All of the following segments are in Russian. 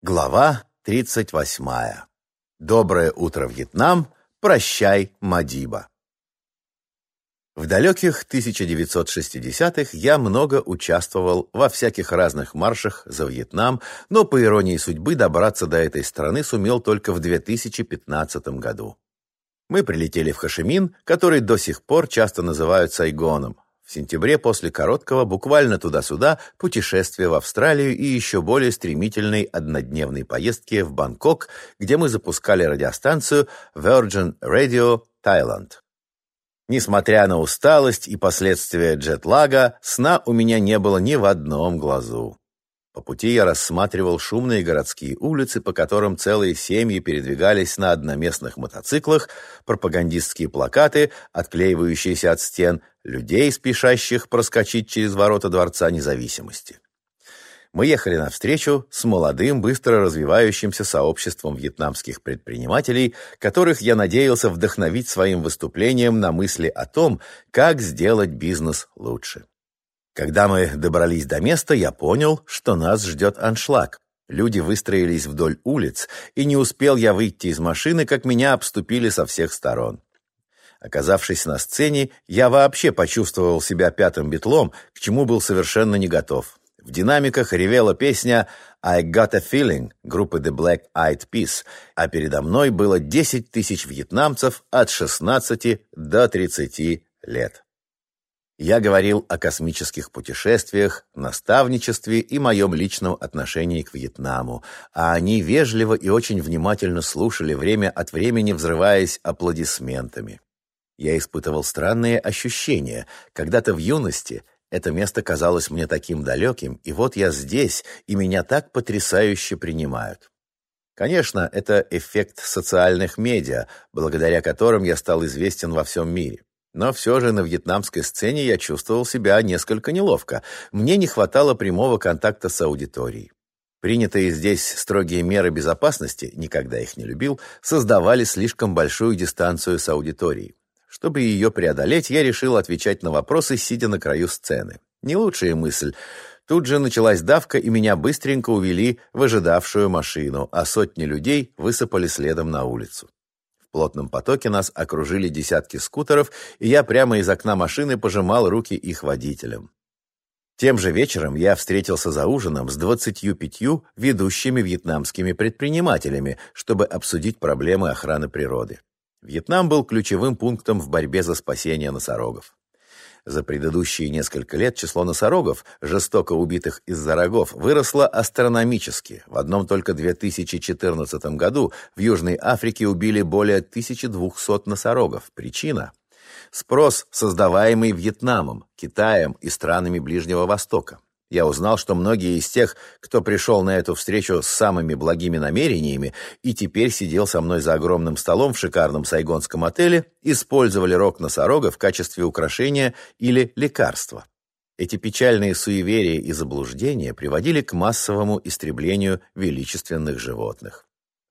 Глава 38. Доброе утро, Вьетнам! Прощай, Мадиба! В далеких 1960-х я много участвовал во всяких разных маршах за Вьетнам, но, по иронии судьбы, добраться до этой страны сумел только в 2015 году. Мы прилетели в Хашимин, который до сих пор часто называют Сайгоном, в сентябре после короткого, буквально туда-сюда, путешествия в Австралию и еще более стремительной однодневной поездки в Бангкок, где мы запускали радиостанцию Virgin Radio Thailand. Несмотря на усталость и последствия джетлага, сна у меня не было ни в одном глазу. По пути я рассматривал шумные городские улицы, по которым целые семьи передвигались на одноместных мотоциклах, пропагандистские плакаты, отклеивающиеся от стен, людей, спешащих проскочить через ворота Дворца независимости. Мы ехали навстречу с молодым, быстро развивающимся сообществом вьетнамских предпринимателей, которых я надеялся вдохновить своим выступлением на мысли о том, как сделать бизнес лучше. Когда мы добрались до места, я понял, что нас ждет аншлаг. Люди выстроились вдоль улиц, и не успел я выйти из машины, как меня обступили со всех сторон. Оказавшись на сцене, я вообще почувствовал себя пятым битлом, к чему был совершенно не готов. В динамиках ревела песня «I Got a Feeling» группы The Black Eyed Peas, а передо мной было 10 тысяч вьетнамцев от 16 до 30 лет. Я говорил о космических путешествиях, наставничестве и моем личном отношении к Вьетнаму, а они вежливо и очень внимательно слушали, время от времени взрываясь аплодисментами. Я испытывал странные ощущения. Когда-то в юности это место казалось мне таким далеким, и вот я здесь, и меня так потрясающе принимают. Конечно, это эффект социальных медиа, благодаря которым я стал известен во всем мире. Но все же на вьетнамской сцене я чувствовал себя несколько неловко. Мне не хватало прямого контакта с аудиторией. Принятые здесь строгие меры безопасности, никогда их не любил, создавали слишком большую дистанцию с аудиторией. Чтобы ее преодолеть, я решил отвечать на вопросы, сидя на краю сцены. Не лучшая мысль. Тут же началась давка, и меня быстренько увели в ожидавшую машину, а сотни людей высыпали следом на улицу. В плотном потоке нас окружили десятки скутеров, и я прямо из окна машины пожимал руки их водителям. Тем же вечером я встретился за ужином с двадцатью пятью ведущими вьетнамскими предпринимателями, чтобы обсудить проблемы охраны природы. Вьетнам был ключевым пунктом в борьбе за спасение носорогов. За предыдущие несколько лет число носорогов, жестоко убитых из-за рогов, выросло астрономически. В одном только 2014 году в Южной Африке убили более 1200 носорогов. Причина – спрос, создаваемый Вьетнамом, Китаем и странами Ближнего Востока. Я узнал, что многие из тех, кто пришел на эту встречу с самыми благими намерениями и теперь сидел со мной за огромным столом в шикарном сайгонском отеле, использовали рог носорога в качестве украшения или лекарства. Эти печальные суеверия и заблуждения приводили к массовому истреблению величественных животных.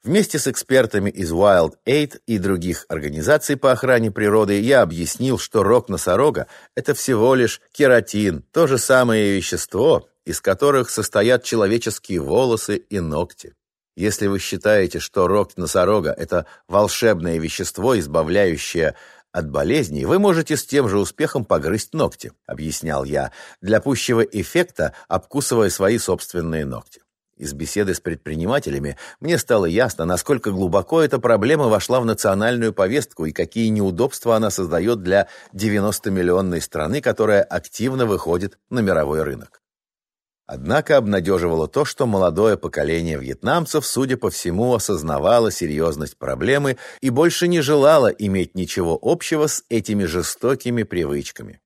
Вместе с экспертами из Wild Aid и других организаций по охране природы я объяснил, что рог носорога – это всего лишь кератин, то же самое вещество, из которых состоят человеческие волосы и ногти. Если вы считаете, что рог носорога – это волшебное вещество, избавляющее от болезней, вы можете с тем же успехом погрызть ногти, объяснял я, для пущего эффекта обкусывая свои собственные ногти. Из беседы с предпринимателями мне стало ясно, насколько глубоко эта проблема вошла в национальную повестку и какие неудобства она создает для 90-миллионной страны, которая активно выходит на мировой рынок. Однако обнадеживало то, что молодое поколение вьетнамцев, судя по всему, осознавало серьезность проблемы и больше не желало иметь ничего общего с этими жестокими привычками.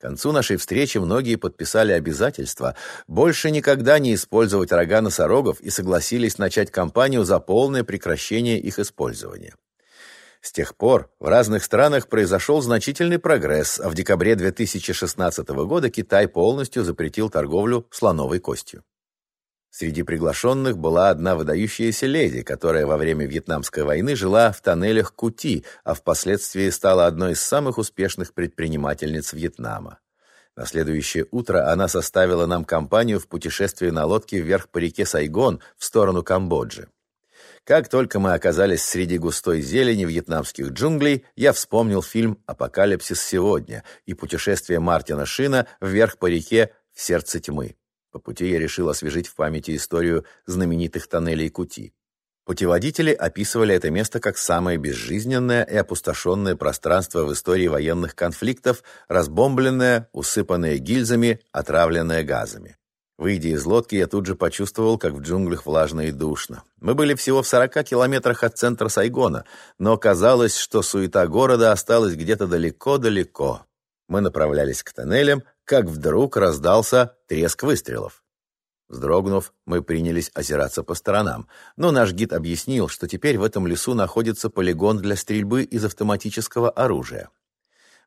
К концу нашей встречи многие подписали обязательство больше никогда не использовать рога носорогов и согласились начать кампанию за полное прекращение их использования. С тех пор в разных странах произошел значительный прогресс, а в декабре 2016 года Китай полностью запретил торговлю слоновой костью. Среди приглашенных была одна выдающаяся леди, которая во время Вьетнамской войны жила в тоннелях Кути, а впоследствии стала одной из самых успешных предпринимательниц Вьетнама. На следующее утро она составила нам компанию в путешествии на лодке вверх по реке Сайгон в сторону Камбоджи. Как только мы оказались среди густой зелени вьетнамских джунглей, я вспомнил фильм «Апокалипсис сегодня» и путешествие Мартина Шина вверх по реке в сердце тьмы. По пути я решил освежить в памяти историю знаменитых тоннелей Кути. Путеводители описывали это место как самое безжизненное и опустошенное пространство в истории военных конфликтов, разбомбленное, усыпанное гильзами, отравленное газами. Выйдя из лодки, я тут же почувствовал, как в джунглях влажно и душно. Мы были всего в 40 километрах от центра Сайгона, но казалось, что суета города осталась где-то далеко-далеко. Мы направлялись к тоннелям, как вдруг раздался треск выстрелов. Вздрогнув, мы принялись озираться по сторонам, но наш гид объяснил, что теперь в этом лесу находится полигон для стрельбы из автоматического оружия.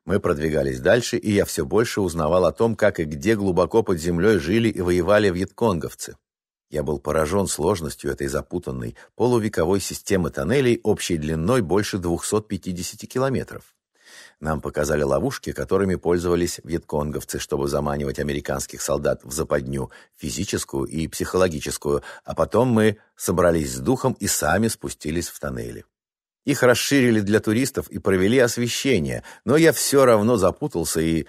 Мы продвигались дальше, и я все больше узнавал о том, как и где глубоко под землей жили и воевали вьетконговцы. Я был поражен сложностью этой запутанной полувековой системы тоннелей общей длиной больше 250 километров. Нам показали ловушки, которыми пользовались вьетконговцы, чтобы заманивать американских солдат в западню, физическую и психологическую, а потом мы собрались с духом и сами спустились в тоннели. Их расширили для туристов и провели освещение, но я все равно запутался и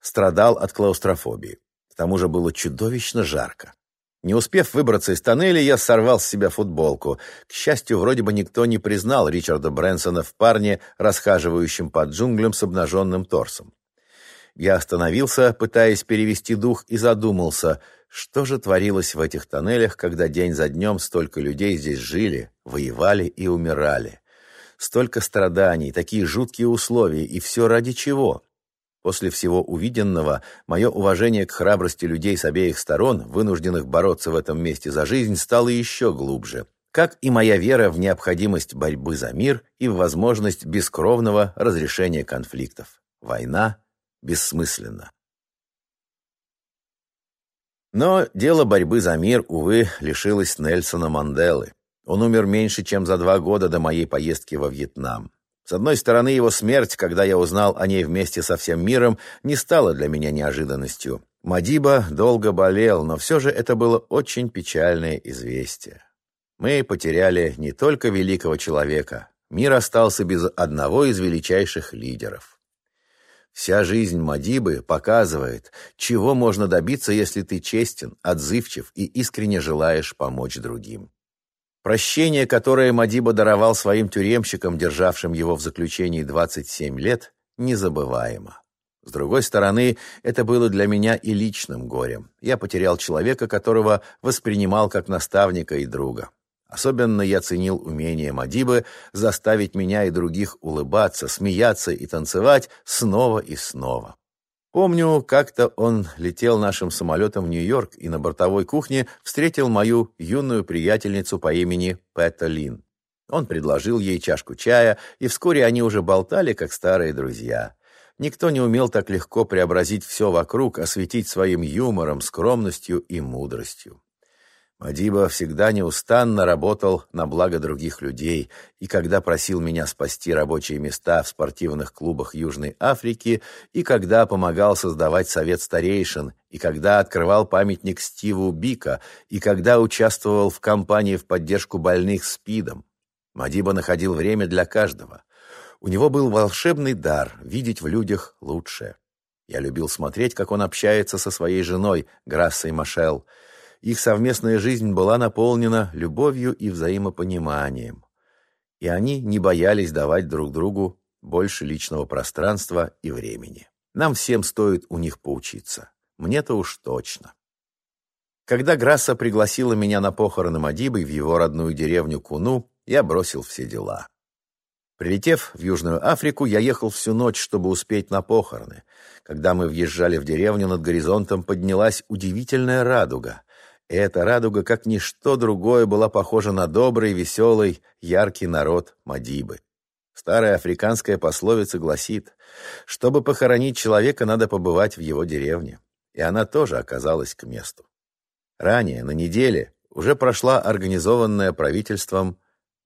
страдал от клаустрофобии. К тому же было чудовищно жарко. Не успев выбраться из тоннеля, я сорвал с себя футболку. К счастью, вроде бы никто не признал Ричарда Брэнсона в парне, расхаживающем под джунглям с обнаженным торсом. Я остановился, пытаясь перевести дух, и задумался, что же творилось в этих тоннелях, когда день за днем столько людей здесь жили, воевали и умирали. Столько страданий, такие жуткие условия, и все ради чего? После всего увиденного, мое уважение к храбрости людей с обеих сторон, вынужденных бороться в этом месте за жизнь, стало еще глубже, как и моя вера в необходимость борьбы за мир и в возможность бескровного разрешения конфликтов. Война бессмысленна. Но дело борьбы за мир, увы, лишилось Нельсона Манделы. Он умер меньше, чем за два года до моей поездки во Вьетнам. С одной стороны, его смерть, когда я узнал о ней вместе со всем миром, не стала для меня неожиданностью. Мадиба долго болел, но все же это было очень печальное известие. Мы потеряли не только великого человека, мир остался без одного из величайших лидеров. Вся жизнь Мадибы показывает, чего можно добиться, если ты честен, отзывчив и искренне желаешь помочь другим. Прощение, которое Мадиба даровал своим тюремщикам, державшим его в заключении 27 лет, незабываемо. С другой стороны, это было для меня и личным горем. Я потерял человека, которого воспринимал как наставника и друга. Особенно я ценил умение Мадибы заставить меня и других улыбаться, смеяться и танцевать снова и снова. Помню, как-то он летел нашим самолетом в Нью-Йорк и на бортовой кухне встретил мою юную приятельницу по имени Пэта Лин. Он предложил ей чашку чая, и вскоре они уже болтали, как старые друзья. Никто не умел так легко преобразить все вокруг, осветить своим юмором, скромностью и мудростью. Мадиба всегда неустанно работал на благо других людей, и когда просил меня спасти рабочие места в спортивных клубах Южной Африки, и когда помогал создавать совет старейшин, и когда открывал памятник Стиву Бика, и когда участвовал в кампании в поддержку больных СПИДом, Мадиба находил время для каждого. У него был волшебный дар видеть в людях лучшее. Я любил смотреть, как он общается со своей женой, Грассой Машел, их совместная жизнь была наполнена любовью и взаимопониманием. И они не боялись давать друг другу больше личного пространства и времени. Нам всем стоит у них поучиться. Мне-то уж точно. Когда Грасса пригласила меня на похороны Мадибы в его родную деревню Куну, я бросил все дела. Прилетев в Южную Африку, я ехал всю ночь, чтобы успеть на похороны. Когда мы въезжали в деревню, над горизонтом поднялась удивительная радуга. И эта радуга, как ничто другое, была похожа на добрый, веселый, яркий народ Мадибы. Старая африканская пословица гласит, чтобы похоронить человека, надо побывать в его деревне. И она тоже оказалась к месту. Ранее, на неделе, уже прошла организованная правительством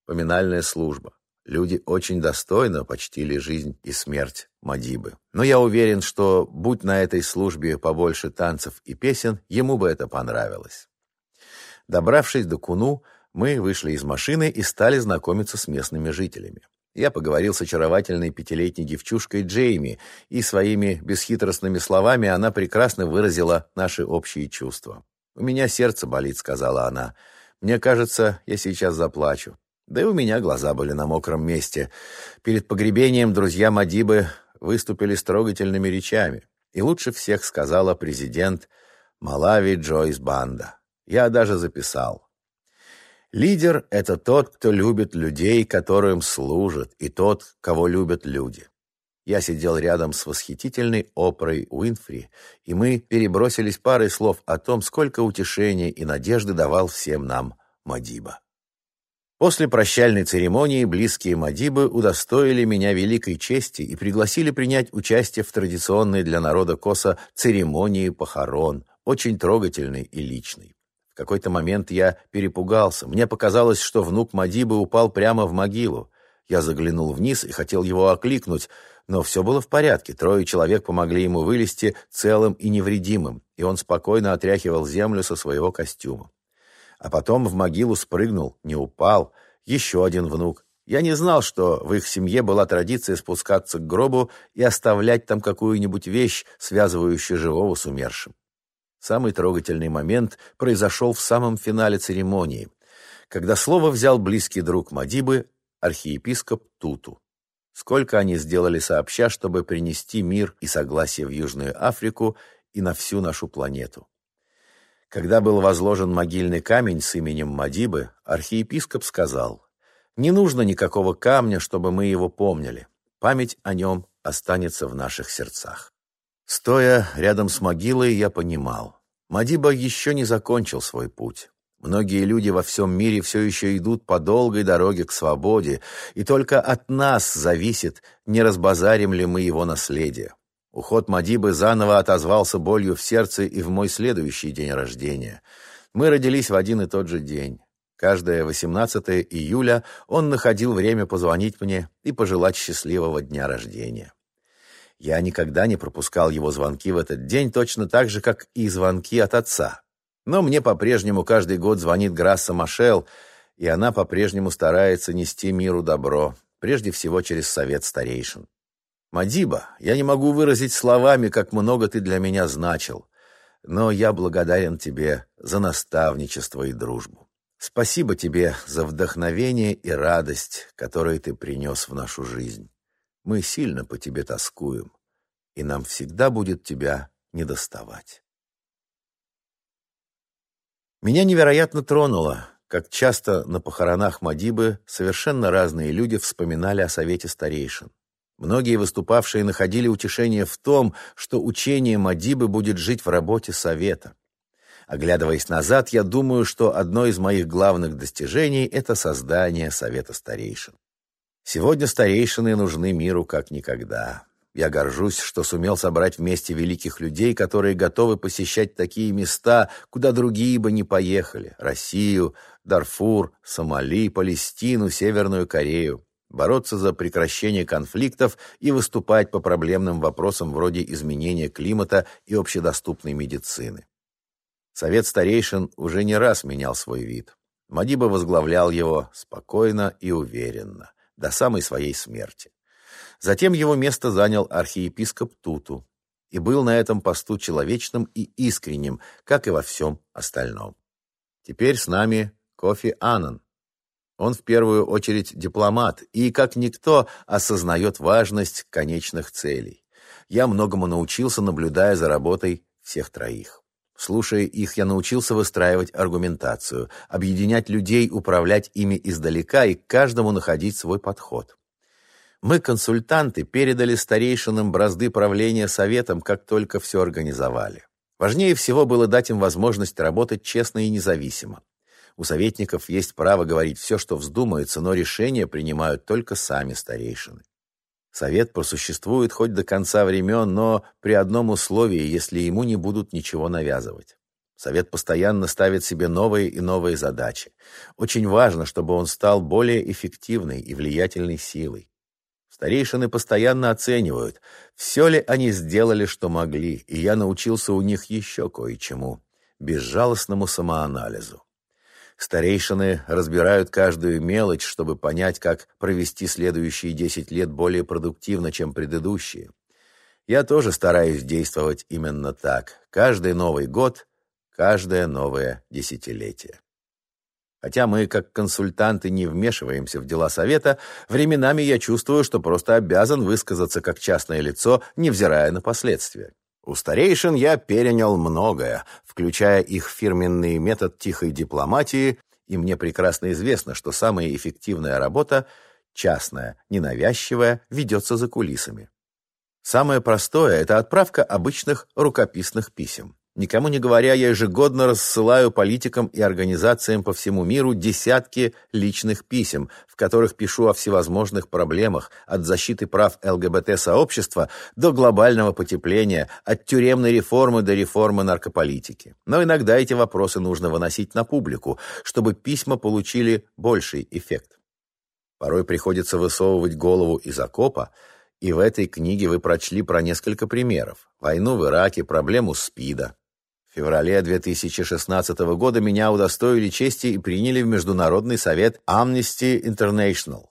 поминальная служба. Люди очень достойно почтили жизнь и смерть Мадибы. Но я уверен, что, будь на этой службе побольше танцев и песен, ему бы это понравилось. Добравшись до Куну, мы вышли из машины и стали знакомиться с местными жителями. Я поговорил с очаровательной пятилетней девчушкой Джейми, и своими бесхитростными словами она прекрасно выразила наши общие чувства. «У меня сердце болит», — сказала она. «Мне кажется, я сейчас заплачу». Да и у меня глаза были на мокром месте. Перед погребением друзья Мадибы выступили с трогательными речами. И лучше всех сказала президент Малави Джойс Банда. Я даже записал. Лидер — это тот, кто любит людей, которым служит, и тот, кого любят люди. Я сидел рядом с восхитительной Опрой Уинфри, и мы перебросились парой слов о том, сколько утешения и надежды давал всем нам Мадиба. После прощальной церемонии близкие Мадибы удостоили меня великой чести и пригласили принять участие в традиционной для народа Коса церемонии похорон, очень трогательной и личной. Какой-то момент я перепугался. Мне показалось, что внук Мадибы упал прямо в могилу. Я заглянул вниз и хотел его окликнуть, но все было в порядке. Трое человек помогли ему вылезти целым и невредимым, и он спокойно отряхивал землю со своего костюма а потом в могилу спрыгнул, не упал, еще один внук. Я не знал, что в их семье была традиция спускаться к гробу и оставлять там какую-нибудь вещь, связывающую живого с умершим. Самый трогательный момент произошел в самом финале церемонии, когда слово взял близкий друг Мадибы, архиепископ Туту. Сколько они сделали сообща, чтобы принести мир и согласие в Южную Африку и на всю нашу планету. Когда был возложен могильный камень с именем Мадибы, архиепископ сказал, «Не нужно никакого камня, чтобы мы его помнили. Память о нем останется в наших сердцах». Стоя рядом с могилой, я понимал, Мадиба еще не закончил свой путь. Многие люди во всем мире все еще идут по долгой дороге к свободе, и только от нас зависит, не разбазарим ли мы его наследие. Уход Мадибы заново отозвался болью в сердце и в мой следующий день рождения. Мы родились в один и тот же день. Каждое 18 июля он находил время позвонить мне и пожелать счастливого дня рождения. Я никогда не пропускал его звонки в этот день, точно так же, как и звонки от отца. Но мне по-прежнему каждый год звонит Грасса Машел, и она по-прежнему старается нести миру добро, прежде всего через совет старейшин. Мадиба, я не могу выразить словами, как много ты для меня значил, но я благодарен тебе за наставничество и дружбу. Спасибо тебе за вдохновение и радость, которые ты принес в нашу жизнь. Мы сильно по тебе тоскуем, и нам всегда будет тебя недоставать. Меня невероятно тронуло, как часто на похоронах Мадибы совершенно разные люди вспоминали о совете старейшин. Многие выступавшие находили утешение в том, что учение Мадибы будет жить в работе Совета. Оглядываясь назад, я думаю, что одно из моих главных достижений – это создание Совета Старейшин. Сегодня старейшины нужны миру как никогда. Я горжусь, что сумел собрать вместе великих людей, которые готовы посещать такие места, куда другие бы не поехали – Россию, Дарфур, Сомали, Палестину, Северную Корею бороться за прекращение конфликтов и выступать по проблемным вопросам вроде изменения климата и общедоступной медицины. Совет старейшин уже не раз менял свой вид. Мадиба возглавлял его спокойно и уверенно, до самой своей смерти. Затем его место занял архиепископ Туту и был на этом посту человечным и искренним, как и во всем остальном. Теперь с нами Кофи Аннан, он в первую очередь дипломат и, как никто, осознает важность конечных целей. Я многому научился, наблюдая за работой всех троих. Слушая их, я научился выстраивать аргументацию, объединять людей, управлять ими издалека и каждому находить свой подход. Мы, консультанты, передали старейшинам бразды правления советом, как только все организовали. Важнее всего было дать им возможность работать честно и независимо. У советников есть право говорить все, что вздумается, но решения принимают только сами старейшины. Совет просуществует хоть до конца времен, но при одном условии, если ему не будут ничего навязывать. Совет постоянно ставит себе новые и новые задачи. Очень важно, чтобы он стал более эффективной и влиятельной силой. Старейшины постоянно оценивают, все ли они сделали, что могли, и я научился у них еще кое-чему – безжалостному самоанализу. Старейшины разбирают каждую мелочь, чтобы понять, как провести следующие 10 лет более продуктивно, чем предыдущие. Я тоже стараюсь действовать именно так. Каждый Новый год, каждое новое десятилетие. Хотя мы, как консультанты, не вмешиваемся в дела совета, временами я чувствую, что просто обязан высказаться как частное лицо, невзирая на последствия. У старейшин я перенял многое, включая их фирменный метод тихой дипломатии, и мне прекрасно известно, что самая эффективная работа, частная, ненавязчивая, ведется за кулисами. Самое простое – это отправка обычных рукописных писем. Никому не говоря, я ежегодно рассылаю политикам и организациям по всему миру десятки личных писем, в которых пишу о всевозможных проблемах, от защиты прав ЛГБТ-сообщества до глобального потепления, от тюремной реформы до реформы наркополитики. Но иногда эти вопросы нужно выносить на публику, чтобы письма получили больший эффект. Порой приходится высовывать голову из окопа, и в этой книге вы прочли про несколько примеров. Войну в Ираке, проблему СПИДа, феврале 2016 года меня удостоили чести и приняли в Международный совет Amnesty International.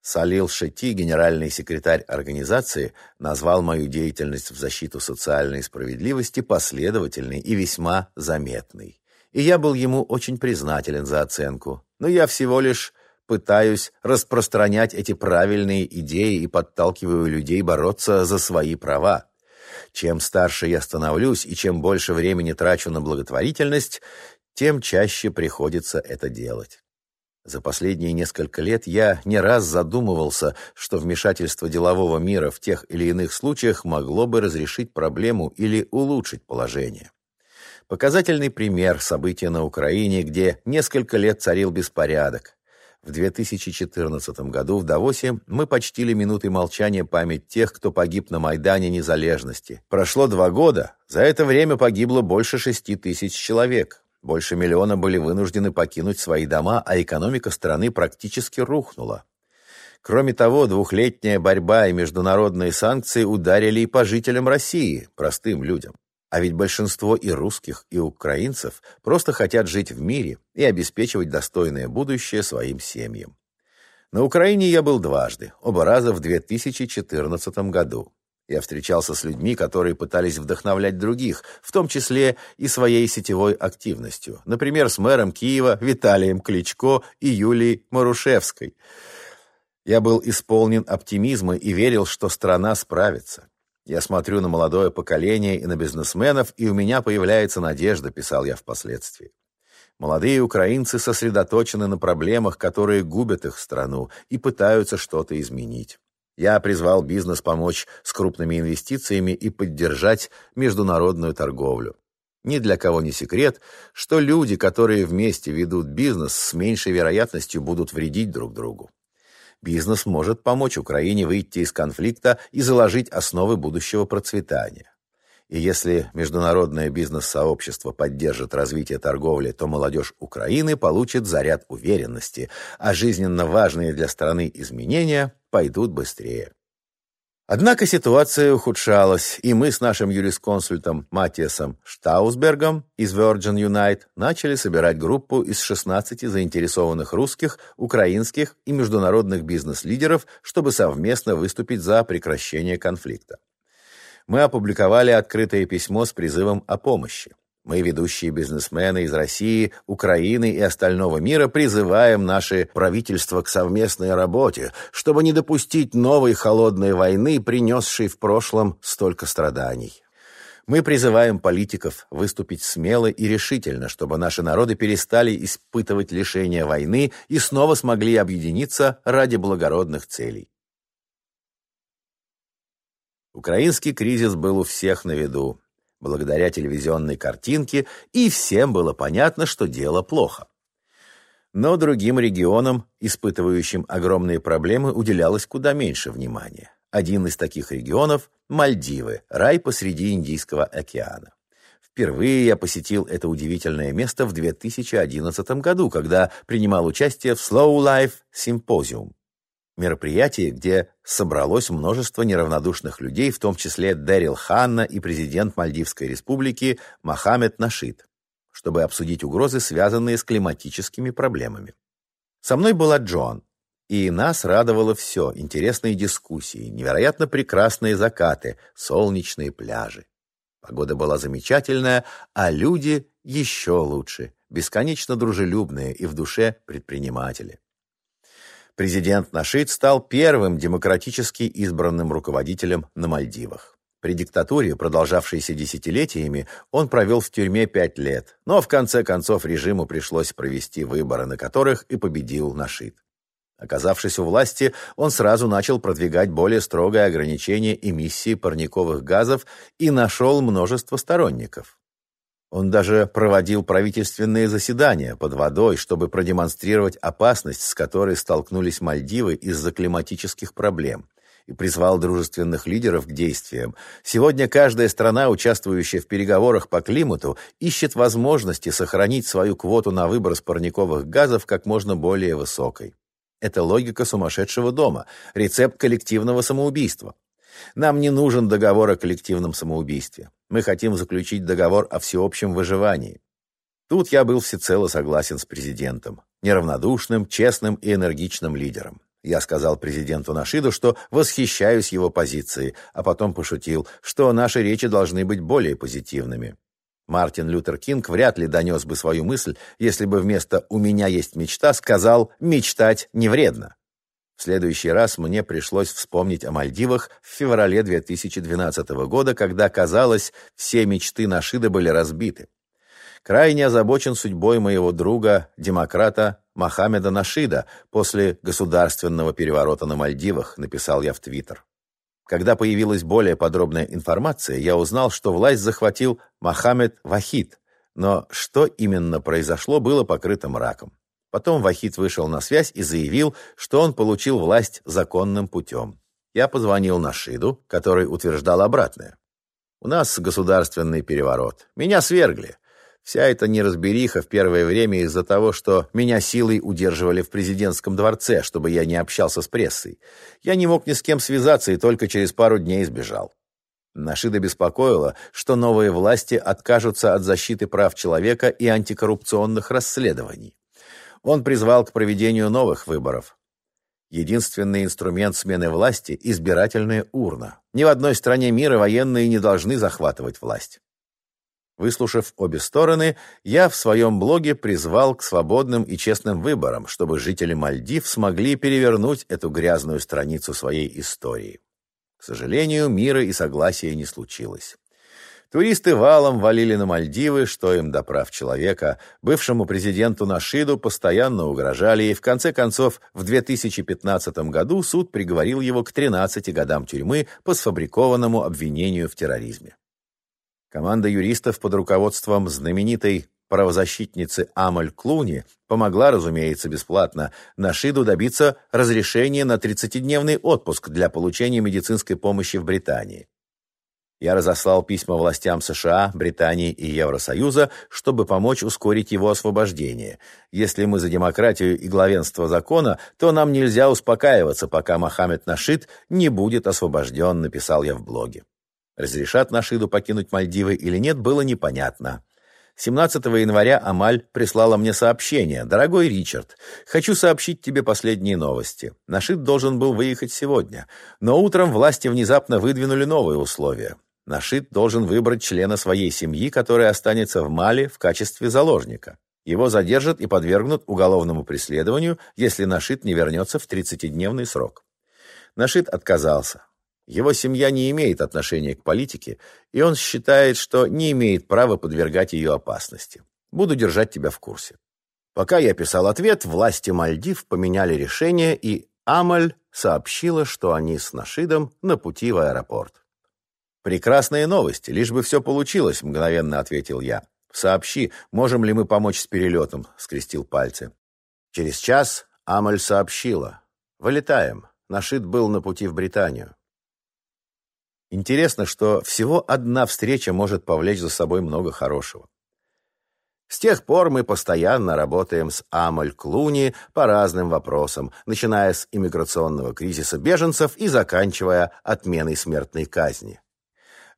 Салил Шети, генеральный секретарь организации, назвал мою деятельность в защиту социальной справедливости последовательной и весьма заметной. И я был ему очень признателен за оценку. Но я всего лишь пытаюсь распространять эти правильные идеи и подталкиваю людей бороться за свои права. Чем старше я становлюсь и чем больше времени трачу на благотворительность, тем чаще приходится это делать. За последние несколько лет я не раз задумывался, что вмешательство делового мира в тех или иных случаях могло бы разрешить проблему или улучшить положение. Показательный пример события на Украине, где несколько лет царил беспорядок. В 2014 году в Давосе мы почтили минутой молчания память тех, кто погиб на Майдане Незалежности. Прошло два года, за это время погибло больше шести тысяч человек. Больше миллиона были вынуждены покинуть свои дома, а экономика страны практически рухнула. Кроме того, двухлетняя борьба и международные санкции ударили и по жителям России, простым людям. А ведь большинство и русских, и украинцев просто хотят жить в мире и обеспечивать достойное будущее своим семьям. На Украине я был дважды, оба раза в 2014 году. Я встречался с людьми, которые пытались вдохновлять других, в том числе и своей сетевой активностью. Например, с мэром Киева Виталием Кличко и Юлией Марушевской. Я был исполнен оптимизма и верил, что страна справится. Я смотрю на молодое поколение и на бизнесменов, и у меня появляется надежда, писал я впоследствии. Молодые украинцы сосредоточены на проблемах, которые губят их страну, и пытаются что-то изменить. Я призвал бизнес помочь с крупными инвестициями и поддержать международную торговлю. Ни для кого не секрет, что люди, которые вместе ведут бизнес, с меньшей вероятностью будут вредить друг другу. Бизнес может помочь Украине выйти из конфликта и заложить основы будущего процветания. И если международное бизнес-сообщество поддержит развитие торговли, то молодежь Украины получит заряд уверенности, а жизненно важные для страны изменения пойдут быстрее. Однако ситуация ухудшалась, и мы с нашим юрисконсультом Матиасом Штаусбергом из Virgin Unite начали собирать группу из 16 заинтересованных русских, украинских и международных бизнес-лидеров, чтобы совместно выступить за прекращение конфликта. Мы опубликовали открытое письмо с призывом о помощи. Мы, ведущие бизнесмены из России, Украины и остального мира, призываем наши правительства к совместной работе, чтобы не допустить новой холодной войны, принесшей в прошлом столько страданий. Мы призываем политиков выступить смело и решительно, чтобы наши народы перестали испытывать лишения войны и снова смогли объединиться ради благородных целей. Украинский кризис был у всех на виду благодаря телевизионной картинке, и всем было понятно, что дело плохо. Но другим регионам, испытывающим огромные проблемы, уделялось куда меньше внимания. Один из таких регионов – Мальдивы, рай посреди Индийского океана. Впервые я посетил это удивительное место в 2011 году, когда принимал участие в Slow Life Symposium. Мероприятие, где собралось множество неравнодушных людей, в том числе Дэрил Ханна и президент Мальдивской республики Мохаммед Нашид, чтобы обсудить угрозы, связанные с климатическими проблемами. Со мной была Джон, и нас радовало все – интересные дискуссии, невероятно прекрасные закаты, солнечные пляжи. Погода была замечательная, а люди еще лучше, бесконечно дружелюбные и в душе предприниматели. Президент Нашид стал первым демократически избранным руководителем на Мальдивах. При диктатуре, продолжавшейся десятилетиями, он провел в тюрьме пять лет, но в конце концов режиму пришлось провести выборы, на которых и победил Нашид. Оказавшись у власти, он сразу начал продвигать более строгое ограничение эмиссии парниковых газов и нашел множество сторонников. Он даже проводил правительственные заседания под водой, чтобы продемонстрировать опасность, с которой столкнулись Мальдивы из-за климатических проблем, и призвал дружественных лидеров к действиям. Сегодня каждая страна, участвующая в переговорах по климату, ищет возможности сохранить свою квоту на выброс парниковых газов как можно более высокой. Это логика сумасшедшего дома, рецепт коллективного самоубийства. Нам не нужен договор о коллективном самоубийстве. Мы хотим заключить договор о всеобщем выживании. Тут я был всецело согласен с президентом, неравнодушным, честным и энергичным лидером. Я сказал президенту Нашиду, что восхищаюсь его позицией, а потом пошутил, что наши речи должны быть более позитивными. Мартин Лютер Кинг вряд ли донес бы свою мысль, если бы вместо «у меня есть мечта» сказал «мечтать не вредно». В следующий раз мне пришлось вспомнить о Мальдивах в феврале 2012 года, когда, казалось, все мечты Нашида были разбиты. Крайне озабочен судьбой моего друга, демократа Мохаммеда Нашида после государственного переворота на Мальдивах, написал я в Твиттер. Когда появилась более подробная информация, я узнал, что власть захватил Мохаммед Вахид, но что именно произошло, было покрыто мраком. Потом Вахид вышел на связь и заявил, что он получил власть законным путем. Я позвонил Нашиду, который утверждал обратное. «У нас государственный переворот. Меня свергли. Вся эта неразбериха в первое время из-за того, что меня силой удерживали в президентском дворце, чтобы я не общался с прессой. Я не мог ни с кем связаться и только через пару дней сбежал. Нашида беспокоило, что новые власти откажутся от защиты прав человека и антикоррупционных расследований. Он призвал к проведению новых выборов. Единственный инструмент смены власти – избирательная урна. Ни в одной стране мира военные не должны захватывать власть. Выслушав обе стороны, я в своем блоге призвал к свободным и честным выборам, чтобы жители Мальдив смогли перевернуть эту грязную страницу своей истории. К сожалению, мира и согласия не случилось. Туристы валом валили на Мальдивы, что им до прав человека. Бывшему президенту Нашиду постоянно угрожали, и в конце концов в 2015 году суд приговорил его к 13 годам тюрьмы по сфабрикованному обвинению в терроризме. Команда юристов под руководством знаменитой правозащитницы Амаль Клуни помогла, разумеется, бесплатно Нашиду добиться разрешения на 30-дневный отпуск для получения медицинской помощи в Британии. Я разослал письма властям США, Британии и Евросоюза, чтобы помочь ускорить его освобождение. Если мы за демократию и главенство закона, то нам нельзя успокаиваться, пока Мохаммед Нашид не будет освобожден, написал я в блоге. Разрешат Нашиду покинуть Мальдивы или нет, было непонятно. 17 января Амаль прислала мне сообщение. «Дорогой Ричард, хочу сообщить тебе последние новости. Нашид должен был выехать сегодня, но утром власти внезапно выдвинули новые условия. Нашид должен выбрать члена своей семьи, который останется в Мали в качестве заложника. Его задержат и подвергнут уголовному преследованию, если Нашид не вернется в 30-дневный срок». Нашид отказался. Его семья не имеет отношения к политике, и он считает, что не имеет права подвергать ее опасности. Буду держать тебя в курсе. Пока я писал ответ, власти Мальдив поменяли решение, и Амаль сообщила, что они с Нашидом на пути в аэропорт. «Прекрасные новости, лишь бы все получилось», — мгновенно ответил я. «Сообщи, можем ли мы помочь с перелетом?» — скрестил пальцы. Через час Амаль сообщила. «Вылетаем. Нашид был на пути в Британию. Интересно, что всего одна встреча может повлечь за собой много хорошего. С тех пор мы постоянно работаем с Амаль Клуни по разным вопросам, начиная с иммиграционного кризиса беженцев и заканчивая отменой смертной казни.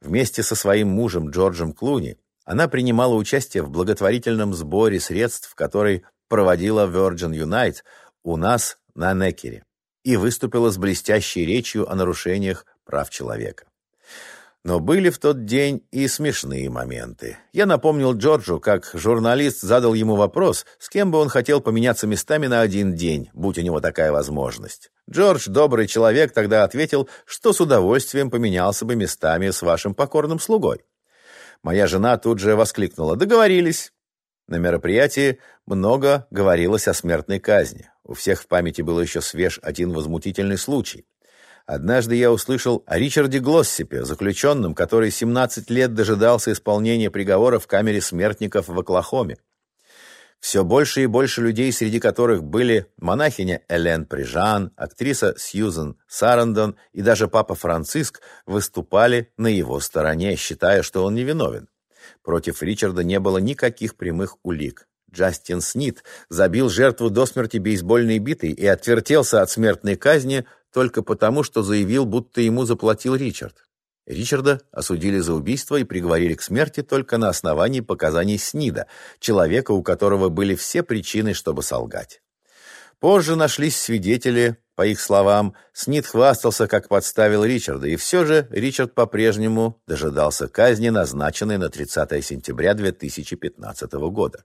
Вместе со своим мужем Джорджем Клуни она принимала участие в благотворительном сборе средств, который проводила Virgin Unite у нас на Некере и выступила с блестящей речью о нарушениях прав человека. Но были в тот день и смешные моменты. Я напомнил Джорджу, как журналист задал ему вопрос, с кем бы он хотел поменяться местами на один день, будь у него такая возможность. Джордж, добрый человек, тогда ответил, что с удовольствием поменялся бы местами с вашим покорным слугой. Моя жена тут же воскликнула «Договорились». На мероприятии много говорилось о смертной казни. У всех в памяти был еще свеж один возмутительный случай. Однажды я услышал о Ричарде Глоссипе, заключенном, который 17 лет дожидался исполнения приговора в камере смертников в Оклахоме. Все больше и больше людей, среди которых были монахиня Элен Прижан, актриса Сьюзен Сарандон и даже папа Франциск, выступали на его стороне, считая, что он невиновен. Против Ричарда не было никаких прямых улик. Джастин Снит забил жертву до смерти бейсбольной битой и отвертелся от смертной казни только потому, что заявил, будто ему заплатил Ричард. Ричарда осудили за убийство и приговорили к смерти только на основании показаний Снида, человека, у которого были все причины, чтобы солгать. Позже нашлись свидетели, по их словам, Снид хвастался, как подставил Ричарда, и все же Ричард по-прежнему дожидался казни, назначенной на 30 сентября 2015 года.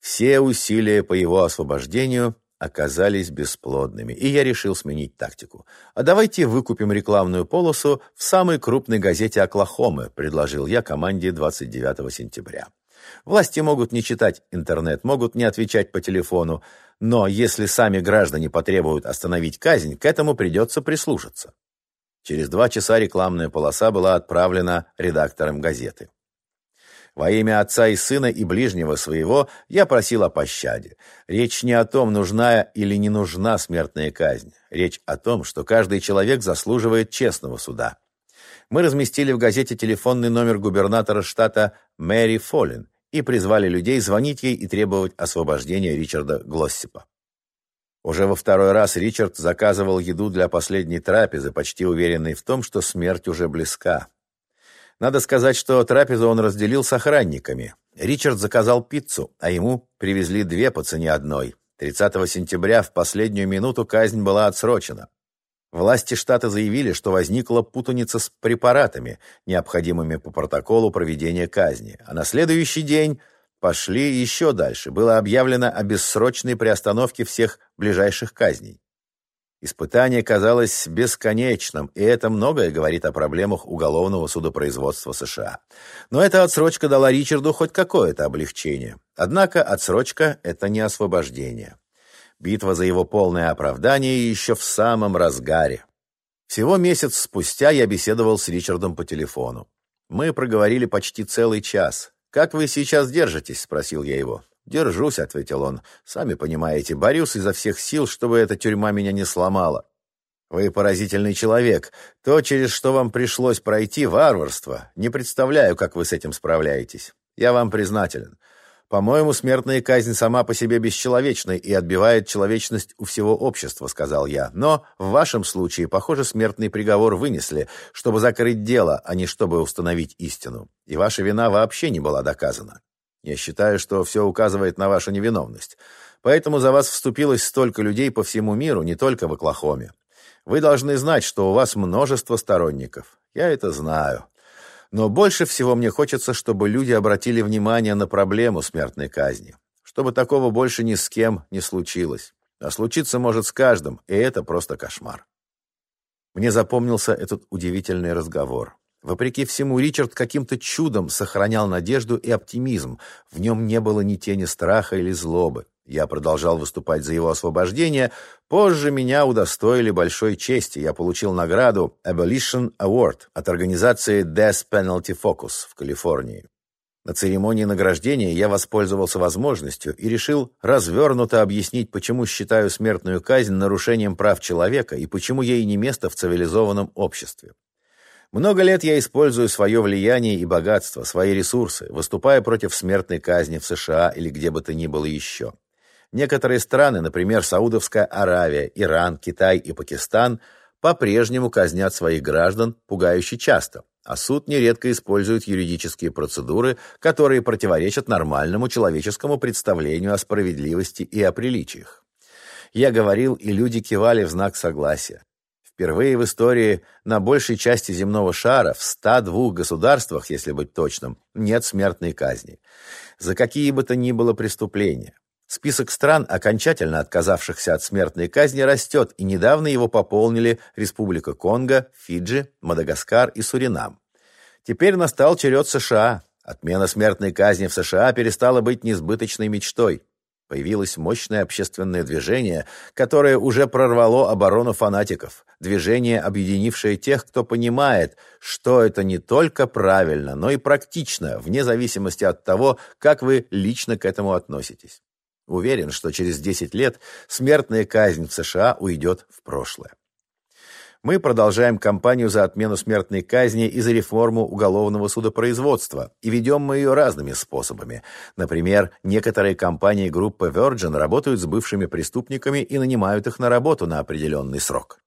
Все усилия по его освобождению оказались бесплодными, и я решил сменить тактику. «А давайте выкупим рекламную полосу в самой крупной газете Оклахомы», предложил я команде 29 сентября. Власти могут не читать интернет, могут не отвечать по телефону, но если сами граждане потребуют остановить казнь, к этому придется прислушаться. Через два часа рекламная полоса была отправлена редактором газеты. Во имя отца и сына и ближнего своего я просил о пощаде. Речь не о том, нужна или не нужна смертная казнь. Речь о том, что каждый человек заслуживает честного суда. Мы разместили в газете телефонный номер губернатора штата Мэри Фоллин и призвали людей звонить ей и требовать освобождения Ричарда Глоссипа. Уже во второй раз Ричард заказывал еду для последней трапезы, почти уверенный в том, что смерть уже близка. Надо сказать, что трапезу он разделил с охранниками. Ричард заказал пиццу, а ему привезли две по цене одной. 30 сентября в последнюю минуту казнь была отсрочена. Власти штата заявили, что возникла путаница с препаратами, необходимыми по протоколу проведения казни. А на следующий день пошли еще дальше. Было объявлено о бессрочной приостановке всех ближайших казней. Испытание казалось бесконечным, и это многое говорит о проблемах уголовного судопроизводства США. Но эта отсрочка дала Ричарду хоть какое-то облегчение. Однако отсрочка – это не освобождение. Битва за его полное оправдание еще в самом разгаре. Всего месяц спустя я беседовал с Ричардом по телефону. Мы проговорили почти целый час. «Как вы сейчас держитесь?» – спросил я его. «Держусь», — ответил он. «Сами понимаете, борюсь изо всех сил, чтобы эта тюрьма меня не сломала». «Вы поразительный человек. То, через что вам пришлось пройти, варварство. Не представляю, как вы с этим справляетесь. Я вам признателен. По-моему, смертная казнь сама по себе бесчеловечна и отбивает человечность у всего общества», — сказал я. «Но в вашем случае, похоже, смертный приговор вынесли, чтобы закрыть дело, а не чтобы установить истину. И ваша вина вообще не была доказана. Я считаю, что все указывает на вашу невиновность. Поэтому за вас вступилось столько людей по всему миру, не только в Оклахоме. Вы должны знать, что у вас множество сторонников. Я это знаю. Но больше всего мне хочется, чтобы люди обратили внимание на проблему смертной казни. Чтобы такого больше ни с кем не случилось. А случиться может с каждым, и это просто кошмар. Мне запомнился этот удивительный разговор. Вопреки всему, Ричард каким-то чудом сохранял надежду и оптимизм. В нем не было ни тени страха или злобы. Я продолжал выступать за его освобождение. Позже меня удостоили большой чести. Я получил награду Abolition Award от организации Death Penalty Focus в Калифорнии. На церемонии награждения я воспользовался возможностью и решил развернуто объяснить, почему считаю смертную казнь нарушением прав человека и почему ей не место в цивилизованном обществе. Много лет я использую свое влияние и богатство, свои ресурсы, выступая против смертной казни в США или где бы то ни было еще. Некоторые страны, например, Саудовская Аравия, Иран, Китай и Пакистан, по-прежнему казнят своих граждан пугающе часто, а суд нередко использует юридические процедуры, которые противоречат нормальному человеческому представлению о справедливости и о приличиях. Я говорил, и люди кивали в знак согласия. Впервые в истории на большей части земного шара, в 102 государствах, если быть точным, нет смертной казни. За какие бы то ни было преступления. Список стран, окончательно отказавшихся от смертной казни, растет, и недавно его пополнили Республика Конго, Фиджи, Мадагаскар и Суринам. Теперь настал черед США. Отмена смертной казни в США перестала быть несбыточной мечтой. Появилось мощное общественное движение, которое уже прорвало оборону фанатиков. Движение, объединившее тех, кто понимает, что это не только правильно, но и практично, вне зависимости от того, как вы лично к этому относитесь. Уверен, что через 10 лет смертная казнь в США уйдет в прошлое. Мы продолжаем кампанию за отмену смертной казни и за реформу уголовного судопроизводства, и ведем мы ее разными способами. Например, некоторые компании группы Virgin работают с бывшими преступниками и нанимают их на работу на определенный срок.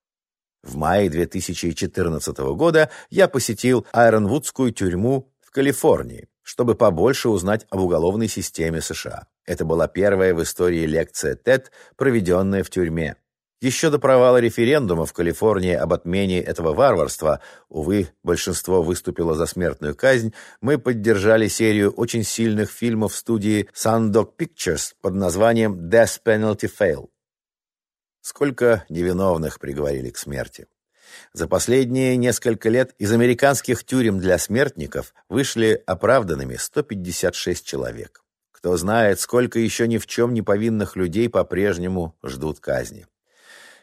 В мае 2014 года я посетил Айронвудскую тюрьму в Калифорнии, чтобы побольше узнать об уголовной системе США. Это была первая в истории лекция ТЭД, проведенная в тюрьме. Еще до провала референдума в Калифорнии об отмене этого варварства, увы, большинство выступило за смертную казнь, мы поддержали серию очень сильных фильмов студии Sundog Pictures под названием Death Penalty Fail. Сколько невиновных приговорили к смерти. За последние несколько лет из американских тюрем для смертников вышли оправданными 156 человек. Кто знает, сколько еще ни в чем не повинных людей по-прежнему ждут казни.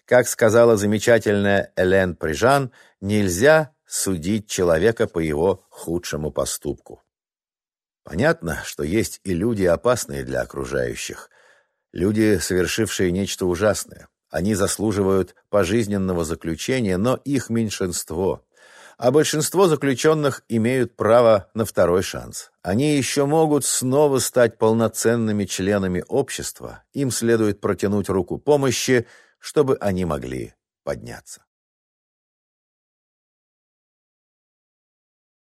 Как сказала замечательная Элен Прижан, нельзя судить человека по его худшему поступку. Понятно, что есть и люди опасные для окружающих, люди, совершившие нечто ужасное. Они заслуживают пожизненного заключения, но их меньшинство а большинство заключенных имеют право на второй шанс. Они еще могут снова стать полноценными членами общества. Им следует протянуть руку помощи, чтобы они могли подняться.